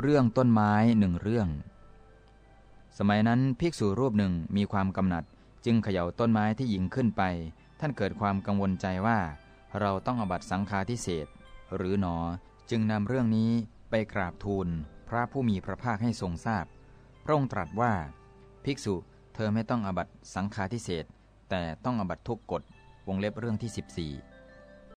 เรื่องต้นไม้หนึ่งเรื่อง สมัยนั้นภิกษุรูปหนึ่งมีความกำหนัด จึงเขย่าต้นไม้ที่ยิงขึ้นไป ท่านเกิดความกังวลใจว่า เราต้องอบัตสังฆาทิเศษหรือหนอจึงนำเรื่องนี้ไปกราบทูลพระผู้มีพระภาคให้ทรงทราบ พระองค์ตรัสว่า ภิกษุเธอไม่ต้องอบัตสังฆาทิเศษแต่ต้องอบัตทุกกฎวงเล็บเรื่องที่ 14